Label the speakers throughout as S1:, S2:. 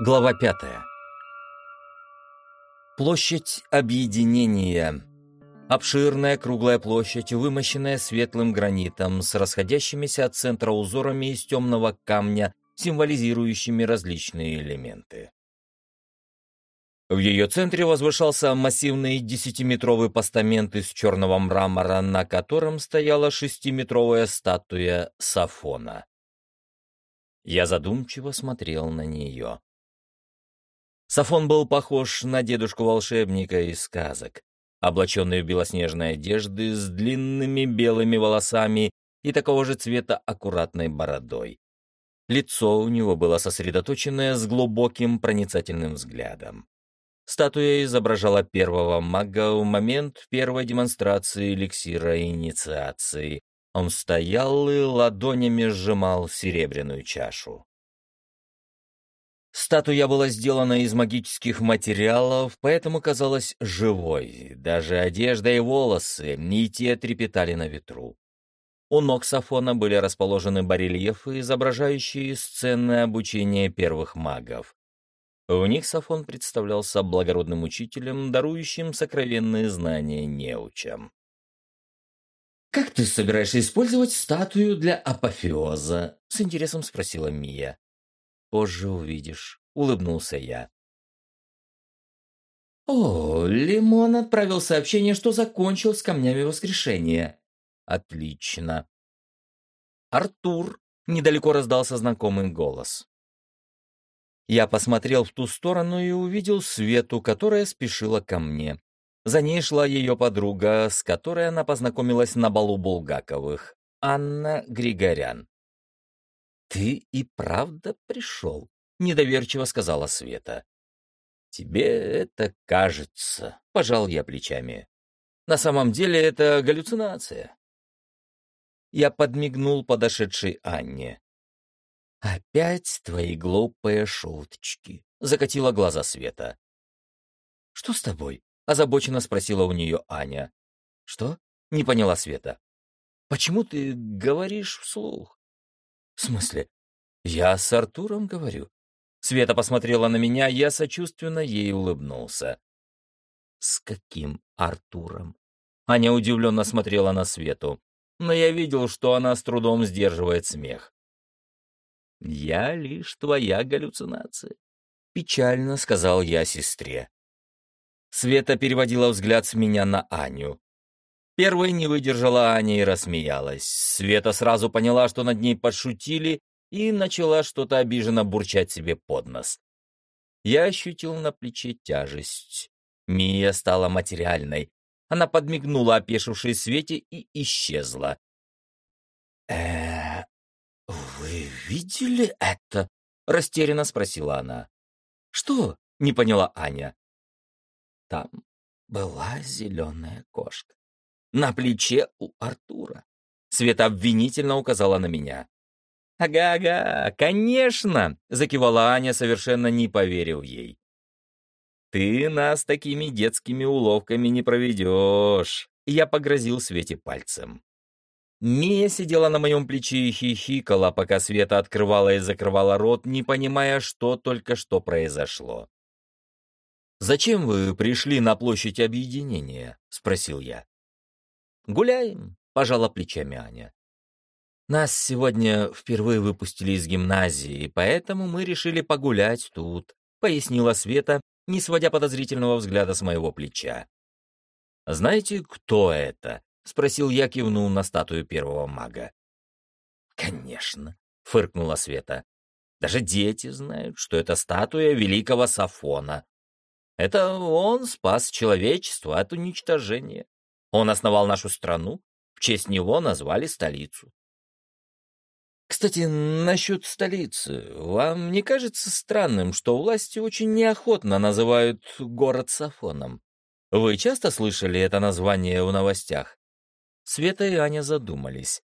S1: Глава пятая. Площадь объединения. Обширная круглая площадь, вымощенная светлым гранитом, с расходящимися от центра узорами из темного камня, символизирующими различные элементы. В ее центре возвышался массивный десятиметровый постамент из черного мрамора, на котором стояла шестиметровая статуя Сафона. Я задумчиво смотрел на нее. Сафон был похож на дедушку-волшебника из сказок, облаченный в белоснежные одежды с длинными белыми волосами и такого же цвета аккуратной бородой. Лицо у него было сосредоточенное с глубоким проницательным взглядом. Статуя изображала первого мага в момент первой демонстрации эликсира инициации. Он стоял и ладонями сжимал серебряную чашу. Статуя была сделана из магических материалов, поэтому казалась живой. Даже одежда и волосы, не те трепетали на ветру. У ног Сафона были расположены барельефы, изображающие сцены обучения первых магов. В них Сафон представлялся благородным учителем, дарующим сокровенные знания неучам. «Как ты собираешься использовать статую для апофеоза?» — с интересом спросила Мия. Позже увидишь», — улыбнулся я. «О, Лимон отправил сообщение, что закончил с камнями воскрешения». «Отлично». «Артур», — недалеко раздался знакомый голос. Я посмотрел в ту сторону и увидел Свету, которая спешила ко мне. За ней шла ее подруга, с которой она познакомилась на балу Булгаковых, Анна Григорян. «Ты и правда пришел?» — недоверчиво сказала Света. «Тебе это кажется», — пожал я плечами. «На самом деле это галлюцинация». Я подмигнул подошедшей Анне. «Опять твои глупые шуточки», — закатила глаза Света. «Что с тобой?» — озабоченно спросила у нее Аня. «Что?» — не поняла Света. «Почему ты говоришь вслух?» «В смысле? Я с Артуром говорю?» Света посмотрела на меня, я сочувственно ей улыбнулся. «С каким Артуром?» Аня удивленно смотрела на Свету, но я видел, что она с трудом сдерживает смех. «Я лишь твоя галлюцинация», — печально сказал я сестре. Света переводила взгляд с меня на Аню. Первой не выдержала Аня и рассмеялась. Света сразу поняла, что над ней подшутили, и начала что-то обиженно бурчать себе под нос. Я ощутил на плече тяжесть. Мия стала материальной. Она подмигнула опешившей Свете и исчезла. э вы видели это?» — растерянно спросила она. «Что?» — не поняла Аня. Там была зеленая кошка на плече у Артура. Света обвинительно указала на меня. «Ага-ага, конечно!» — закивала Аня, совершенно не поверив ей. «Ты нас такими детскими уловками не проведешь!» Я погрозил Свете пальцем. Мия сидела на моем плече и хихикала, пока Света открывала и закрывала рот, не понимая, что только что произошло. «Зачем вы пришли на площадь объединения?» — спросил я. «Гуляем», — пожала плечами Аня. «Нас сегодня впервые выпустили из гимназии, поэтому мы решили погулять тут», — пояснила Света, не сводя подозрительного взгляда с моего плеча. «Знаете, кто это?» — спросил я, кивнул на статую первого мага. «Конечно», — фыркнула Света. «Даже дети знают, что это статуя великого Сафона. Это он спас человечество от уничтожения. Он основал нашу страну, в честь него назвали столицу. Кстати, насчет столицы. Вам не кажется странным, что власти очень неохотно называют город Сафоном? Вы часто слышали это название в новостях? Света и Аня задумались.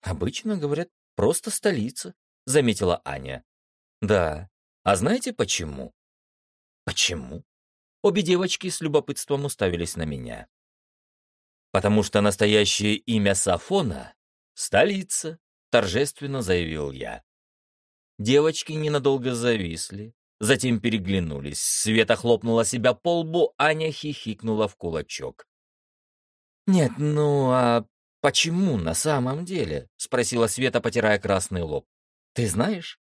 S1: Обычно говорят просто столица, заметила Аня. Да. А знаете почему? Почему? Обе девочки с любопытством уставились на меня потому что настоящее имя Сафона — столица, торжественно заявил я. Девочки ненадолго зависли, затем переглянулись. Света хлопнула себя по лбу, Аня хихикнула в кулачок. «Нет, ну а почему на самом деле?» — спросила Света, потирая красный лоб. «Ты знаешь?»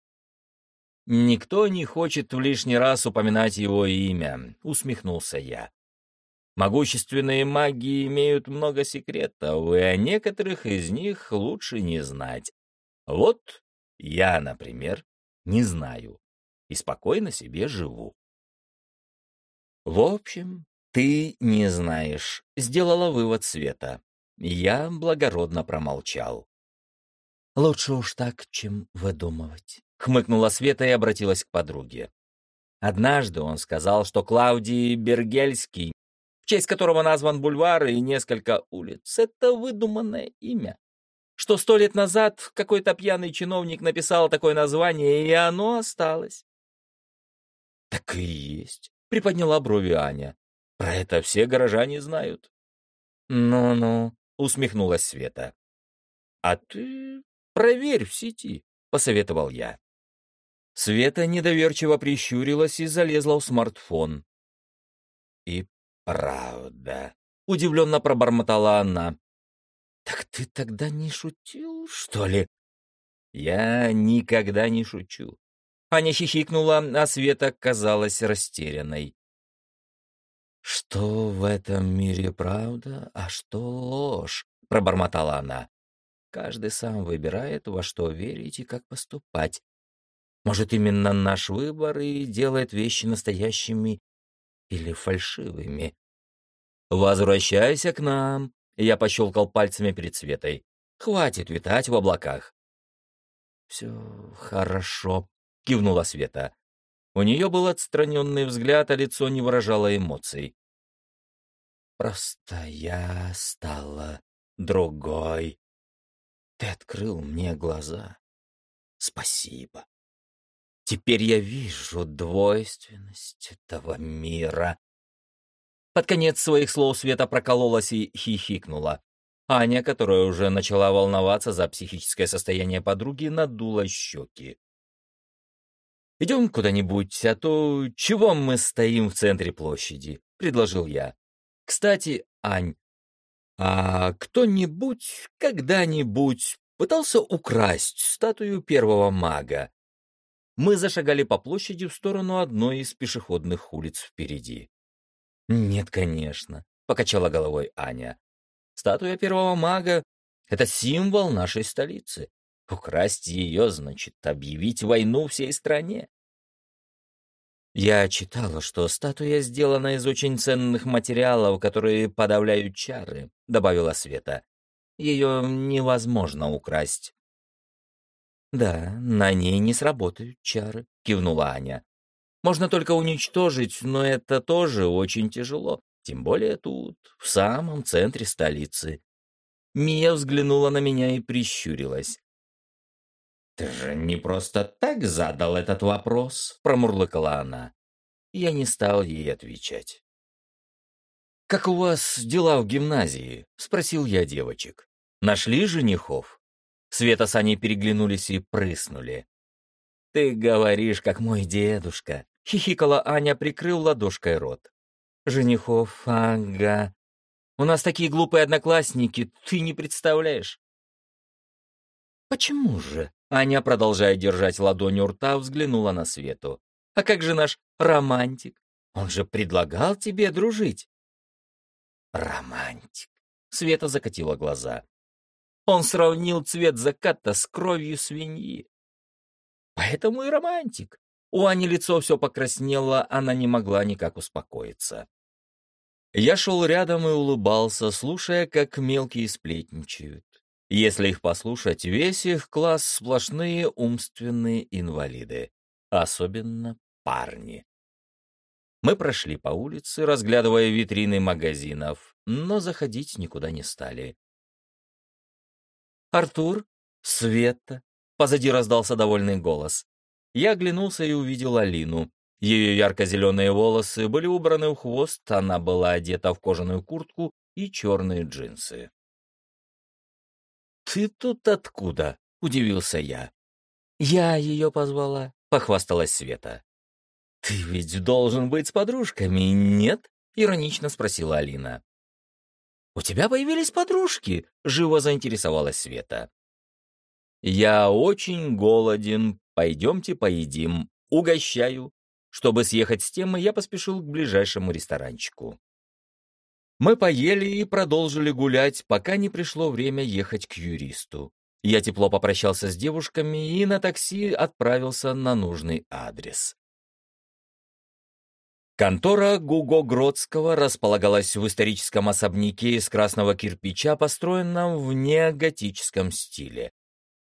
S1: «Никто не хочет в лишний раз упоминать его имя», — усмехнулся я. «Могущественные маги имеют много секретов, и о некоторых из них лучше не знать. Вот я, например, не знаю и спокойно себе живу». «В общем, ты не знаешь», — сделала вывод Света. Я благородно промолчал. «Лучше уж так, чем выдумывать», — хмыкнула Света и обратилась к подруге. Однажды он сказал, что Клаудий Бергельский, честь которого назван бульвар и несколько улиц, это выдуманное имя. Что сто лет назад какой-то пьяный чиновник написал такое название, и оно осталось. «Так и есть», — приподняла брови Аня. «Про это все горожане знают». «Ну-ну», — усмехнулась Света. «А ты проверь в сети», — посоветовал я. Света недоверчиво прищурилась и залезла в смартфон. «И правда», — удивленно пробормотала она. «Так ты тогда не шутил, что ли?» «Я никогда не шучу». Аня хихикнула, а Света казалась растерянной. «Что в этом мире правда, а что ложь?» — пробормотала она. «Каждый сам выбирает, во что верить и как поступать. Может, именно наш выбор и делает вещи настоящими или фальшивыми. «Возвращайся к нам!» — я пощелкал пальцами перед Светой. «Хватит витать в облаках!» «Все хорошо», — кивнула Света. У нее был отстраненный взгляд, а лицо не выражало эмоций. «Просто я стала другой. Ты открыл мне глаза. Спасибо». Теперь я вижу двойственность этого мира. Под конец своих слов Света прокололась и хихикнула. Аня, которая уже начала волноваться за психическое состояние подруги, надула щеки. «Идем куда-нибудь, а то чего мы стоим в центре площади?» — предложил я. «Кстати, Ань, а кто-нибудь когда-нибудь пытался украсть статую первого мага? Мы зашагали по площади в сторону одной из пешеходных улиц впереди. «Нет, конечно», — покачала головой Аня. «Статуя первого мага — это символ нашей столицы. Украсть ее значит объявить войну всей стране». Я читала, что статуя сделана из очень ценных материалов, которые подавляют чары, — добавила Света. Ее невозможно украсть. «Да, на ней не сработают чары», — кивнула Аня. «Можно только уничтожить, но это тоже очень тяжело, тем более тут, в самом центре столицы». Мия взглянула на меня и прищурилась. «Ты же не просто так задал этот вопрос», — промурлыкала она. Я не стал ей отвечать. «Как у вас дела в гимназии?» — спросил я девочек. «Нашли женихов?» Света с Аней переглянулись и прыснули. «Ты говоришь, как мой дедушка», — хихикала Аня, прикрыл ладошкой рот. «Женихов, ага. У нас такие глупые одноклассники, ты не представляешь». «Почему же?» — Аня, продолжая держать ладонь у рта, взглянула на Свету. «А как же наш романтик? Он же предлагал тебе дружить». «Романтик», — Света закатила глаза. Он сравнил цвет заката с кровью свиньи. Поэтому и романтик. У Ани лицо все покраснело, она не могла никак успокоиться. Я шел рядом и улыбался, слушая, как мелкие сплетничают. Если их послушать, весь их класс сплошные умственные инвалиды, особенно парни. Мы прошли по улице, разглядывая витрины магазинов, но заходить никуда не стали. «Артур? Света?» Позади раздался довольный голос. Я оглянулся и увидел Алину. Ее ярко-зеленые волосы были убраны в хвост, она была одета в кожаную куртку и черные джинсы. «Ты тут откуда?» — удивился я. «Я ее позвала», — похвасталась Света. «Ты ведь должен быть с подружками, нет?» — иронично спросила Алина. «У тебя появились подружки?» — живо заинтересовалась Света. «Я очень голоден, пойдемте поедим, угощаю». Чтобы съехать с темы, я поспешил к ближайшему ресторанчику. Мы поели и продолжили гулять, пока не пришло время ехать к юристу. Я тепло попрощался с девушками и на такси отправился на нужный адрес. Контора Гуго Гродского располагалась в историческом особняке из красного кирпича, построенном в неоготическом стиле.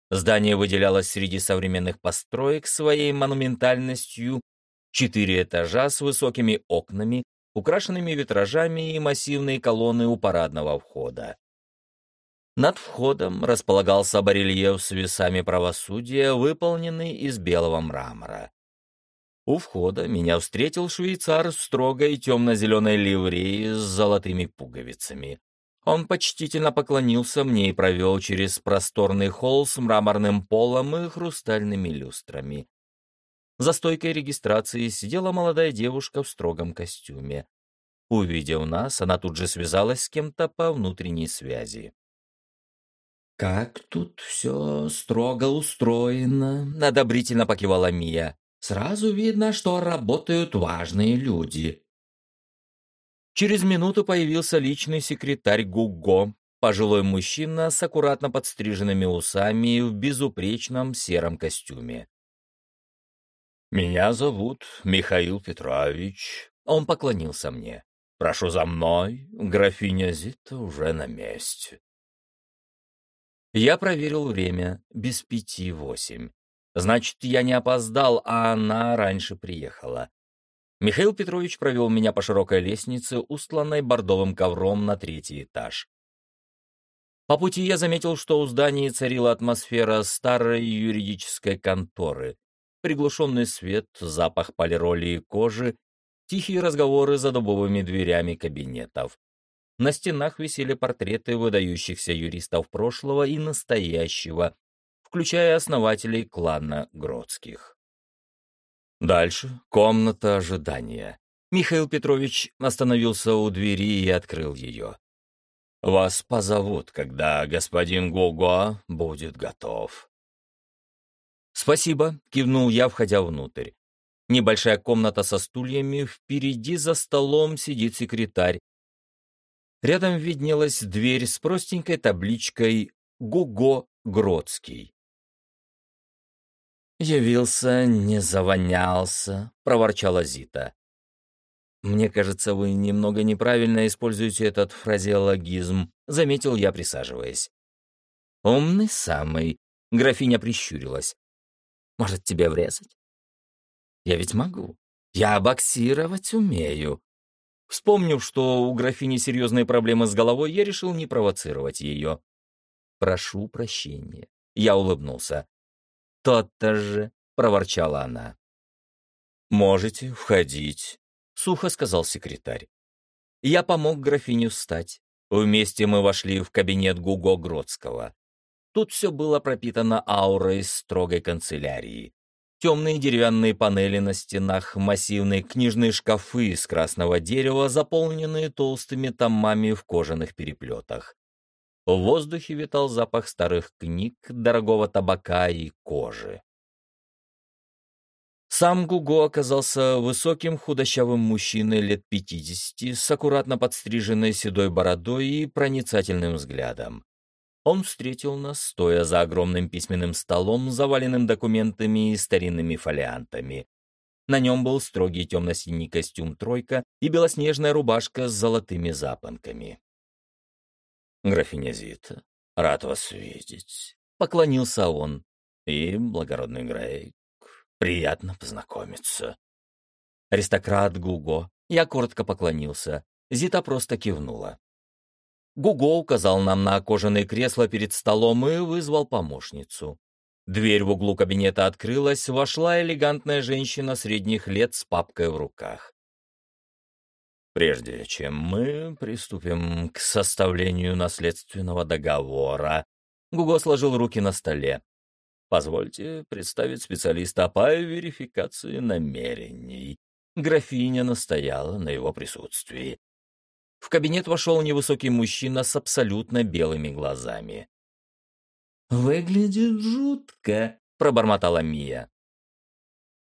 S1: Здание выделялось среди современных построек своей монументальностью, четыре этажа с высокими окнами, украшенными витражами и массивные колонны у парадного входа. Над входом располагался барельеф с весами правосудия, выполненный из белого мрамора. У входа меня встретил швейцар в строгой темно-зеленой ливреи с золотыми пуговицами. Он почтительно поклонился мне и провел через просторный холл с мраморным полом и хрустальными люстрами. За стойкой регистрации сидела молодая девушка в строгом костюме. Увидев нас, она тут же связалась с кем-то по внутренней связи. «Как тут все строго устроено», — одобрительно покивала Мия. «Сразу видно, что работают важные люди». Через минуту появился личный секретарь Гуго, пожилой мужчина с аккуратно подстриженными усами в безупречном сером костюме. «Меня зовут Михаил Петрович». Он поклонился мне. «Прошу за мной, графиня Зита уже на месте». Я проверил время, без пяти восемь. Значит, я не опоздал, а она раньше приехала. Михаил Петрович провел меня по широкой лестнице, устланной бордовым ковром на третий этаж. По пути я заметил, что у здания царила атмосфера старой юридической конторы, приглушенный свет, запах полироли и кожи, тихие разговоры за дубовыми дверями кабинетов. На стенах висели портреты выдающихся юристов прошлого и настоящего, включая основателей клана Гродских. Дальше комната ожидания. Михаил Петрович остановился у двери и открыл ее. «Вас позовут, когда господин Гого будет готов». «Спасибо», — кивнул я, входя внутрь. Небольшая комната со стульями, впереди за столом сидит секретарь. Рядом виднелась дверь с простенькой табличкой «Гуго Гродский». «Явился, не завонялся», — проворчала Зита. «Мне кажется, вы немного неправильно используете этот фразеологизм», — заметил я, присаживаясь. «Умный самый», — графиня прищурилась. Может, тебе врезать? Я ведь могу. Я боксировать умею. Вспомнив, что у графини серьезные проблемы с головой, я решил не провоцировать ее. «Прошу прощения». Я улыбнулся. «Тот-то же», — проворчала она. «Можете входить», — сухо сказал секретарь. Я помог графине встать. Вместе мы вошли в кабинет Гуго Гродского. Тут все было пропитано аурой строгой канцелярии. Темные деревянные панели на стенах, массивные книжные шкафы из красного дерева, заполненные толстыми томами в кожаных переплетах. В воздухе витал запах старых книг, дорогого табака и кожи. Сам Гуго оказался высоким худощавым мужчиной лет пятидесяти с аккуратно подстриженной седой бородой и проницательным взглядом. Он встретил нас, стоя за огромным письменным столом, заваленным документами и старинными фолиантами. На нем был строгий темно-синий костюм «тройка» и белоснежная рубашка с золотыми запонками. «Графиня Зита, рад вас видеть», — поклонился он. «И благородный Грейк, приятно познакомиться». Аристократ Гуго. Я коротко поклонился. Зита просто кивнула. Гуго указал нам на кожаное кресло перед столом и вызвал помощницу. Дверь в углу кабинета открылась, вошла элегантная женщина средних лет с папкой в руках. «Прежде чем мы приступим к составлению наследственного договора», Гуго сложил руки на столе. Позвольте представить специалиста по верификации намерений. Графиня настояла на его присутствии. В кабинет вошел невысокий мужчина с абсолютно белыми глазами.
S2: «Выглядит жутко», — пробормотала Мия.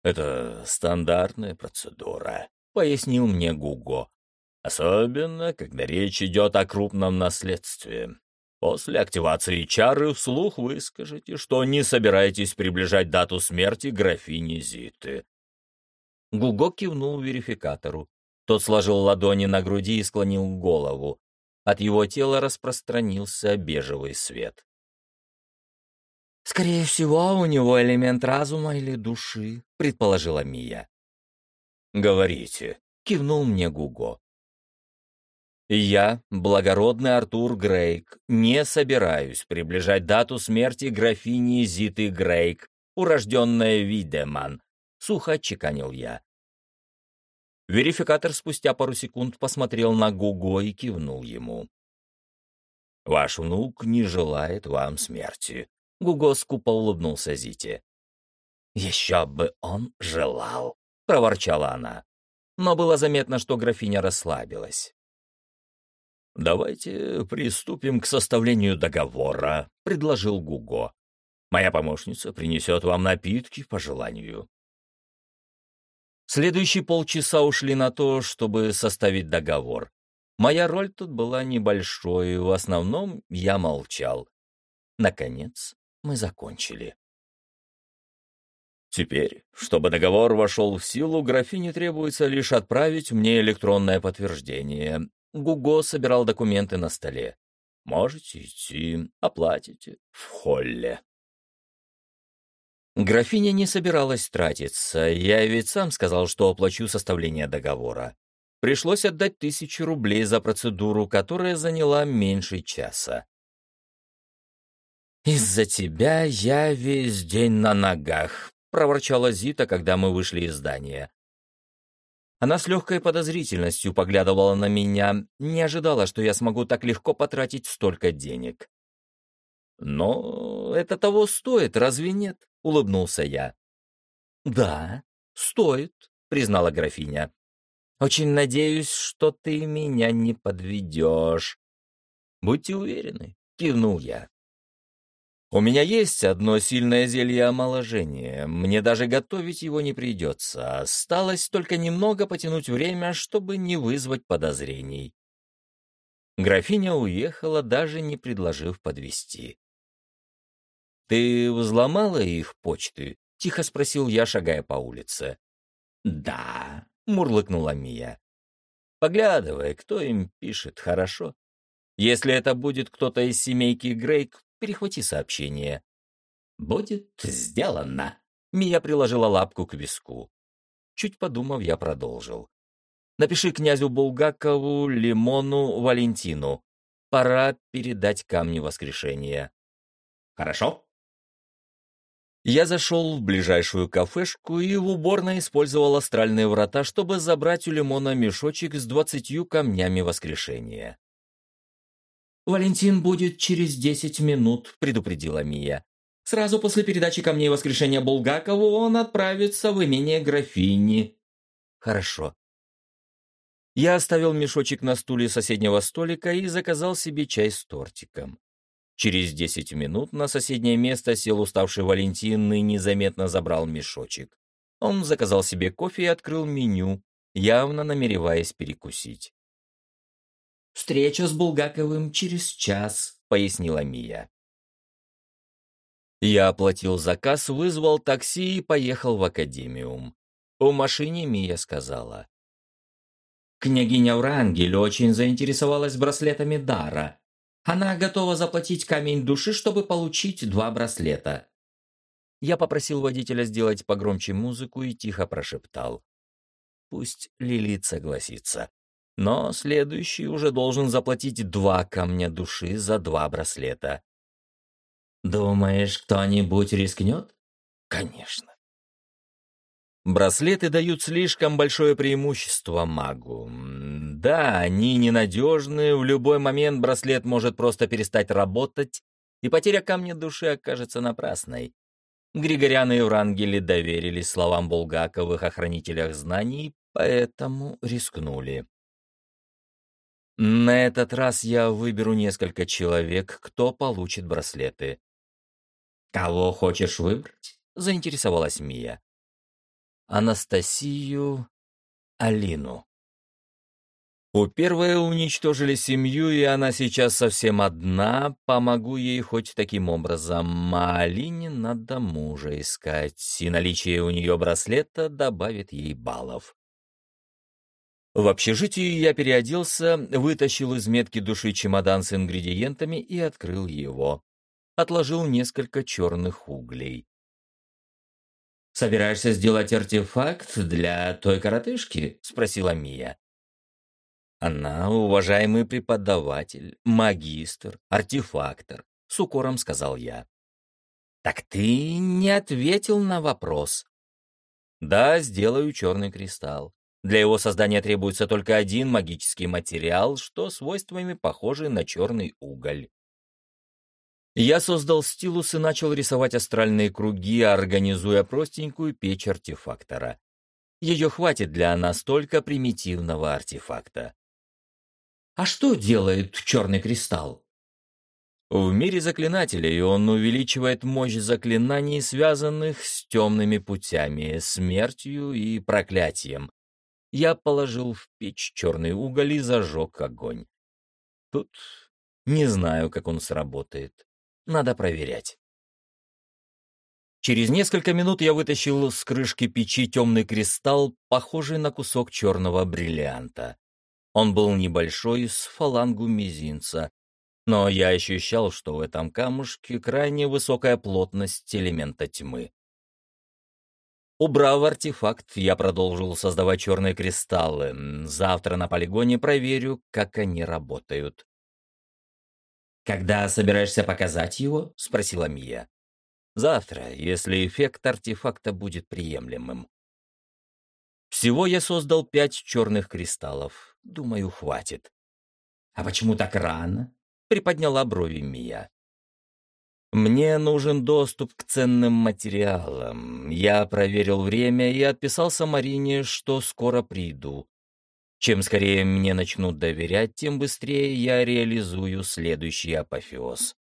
S1: «Это стандартная процедура», — пояснил мне Гуго. «Особенно, когда речь идет о крупном наследстве. После активации чары вслух вы скажете, что не собираетесь приближать дату смерти графини Зиты».
S2: Гуго кивнул верификатору. Тот сложил ладони на груди и склонил голову. От его тела распространился бежевый свет. «Скорее всего, у него элемент разума или души», — предположила Мия.
S1: «Говорите», — кивнул мне Гуго.
S2: «Я, благородный Артур Грейк, не собираюсь приближать дату смерти графини Зиты Грейк, урожденная Видеман», — сухо чеканил я. Верификатор спустя пару секунд посмотрел на Гуго и кивнул ему.
S1: «Ваш внук не желает вам смерти»,
S2: Гуго скупо улыбнулся Зите. «Еще бы он желал!» — проворчала она. Но было заметно, что графиня расслабилась.
S1: «Давайте приступим к составлению договора», — предложил Гуго. «Моя помощница принесет вам напитки по желанию».
S2: Следующие полчаса ушли на то, чтобы составить договор. Моя роль тут была небольшой, в основном я молчал. Наконец, мы закончили.
S1: Теперь, чтобы договор вошел в силу, графине требуется лишь отправить мне электронное подтверждение.
S2: Гуго собирал документы на столе.
S1: Можете идти, оплатите в холле.
S2: Графиня не собиралась тратиться, я ведь сам сказал, что оплачу составление договора. Пришлось отдать тысячу рублей за процедуру, которая заняла меньше часа. «Из-за тебя я весь день на ногах», — проворчала Зита, когда мы вышли из здания. Она с легкой подозрительностью поглядывала на меня, не ожидала, что я смогу так легко потратить столько денег. «Но это того стоит, разве нет?» — улыбнулся я. «Да, стоит», — признала графиня. «Очень надеюсь, что ты меня не подведешь». «Будьте уверены», — кивнул я. У меня есть одно сильное зелье омоложения. Мне даже готовить его не придется. Осталось только немного потянуть время, чтобы не вызвать подозрений. Графиня уехала, даже не предложив подвести. «Ты взломала их почты?» — тихо спросил я, шагая по улице. «Да», — мурлыкнула Мия. «Поглядывай, кто им пишет, хорошо? Если это будет кто-то из семейки Грейк, Перехвати сообщение». «Будет сделано». Мия приложила лапку к виску. Чуть подумав, я продолжил. «Напиши князю Булгакову, Лимону, Валентину. Пора передать камни воскрешения». «Хорошо». Я зашел в ближайшую кафешку и в уборной использовал астральные врата, чтобы забрать у Лимона мешочек с двадцатью камнями воскрешения. «Валентин будет через десять минут», — предупредила Мия. «Сразу после передачи камней воскрешения Булгакову он отправится в имение графини». «Хорошо». Я оставил мешочек на стуле соседнего столика и заказал себе чай с тортиком. Через десять минут на соседнее место сел уставший Валентин и незаметно забрал мешочек. Он заказал себе кофе и открыл меню, явно намереваясь перекусить. «Встреча с Булгаковым через час», — пояснила Мия. Я оплатил заказ, вызвал такси и поехал в академиум. У машине Мия сказала. Княгиня Врангель очень заинтересовалась браслетами Дара. Она готова заплатить камень души, чтобы получить два браслета. Я попросил водителя сделать погромче музыку и тихо прошептал. Пусть Лилит согласится но следующий уже должен заплатить два камня души за два браслета. Думаешь, кто-нибудь рискнет? Конечно. Браслеты дают слишком большое преимущество магу. Да, они ненадежны, в любой момент браслет может просто перестать работать, и потеря камня души окажется напрасной.
S1: Григорян и Еврангели доверились словам Булгаковых о хранителях знаний, поэтому рискнули. На этот раз я выберу несколько человек, кто получит браслеты. «Кого хочешь выбрать?» — заинтересовалась Мия. «Анастасию, Алину». У первой уничтожили семью, и она сейчас совсем одна. Помогу ей хоть таким образом. А Алине надо мужа искать, и наличие у нее браслета добавит ей баллов. В общежитии я переоделся, вытащил из метки души чемодан с ингредиентами и открыл его. Отложил несколько черных углей. «Собираешься сделать артефакт для той коротышки?» — спросила Мия. «Она уважаемый преподаватель, магистр, артефактор», — с укором сказал я. «Так ты не ответил на вопрос». «Да, сделаю черный кристалл. Для его создания требуется только один магический материал, что свойствами похожи на черный уголь. Я создал стилус и начал рисовать астральные круги, организуя простенькую печь артефактора. Ее хватит для настолько примитивного артефакта. А что делает черный кристалл? В мире заклинателей он увеличивает мощь заклинаний, связанных с темными путями, смертью и проклятием, я положил в печь черный уголь и зажег огонь. Тут не знаю, как он сработает. Надо проверять. Через несколько минут я вытащил с крышки печи темный кристалл, похожий на кусок черного бриллианта. Он был небольшой, с фалангу мизинца, но я ощущал, что в этом камушке крайне высокая плотность элемента тьмы. Убрав артефакт, я продолжил создавать черные кристаллы. Завтра на полигоне проверю, как они работают. «Когда собираешься показать его?» — спросила Мия. «Завтра, если эффект артефакта будет приемлемым». Всего я создал пять черных кристаллов. Думаю, хватит. «А почему так рано?» — приподняла брови Мия. Мне нужен доступ к ценным материалам. Я проверил время и отписался Марине, что скоро приду. Чем скорее мне начнут доверять, тем быстрее я реализую следующий апофеоз.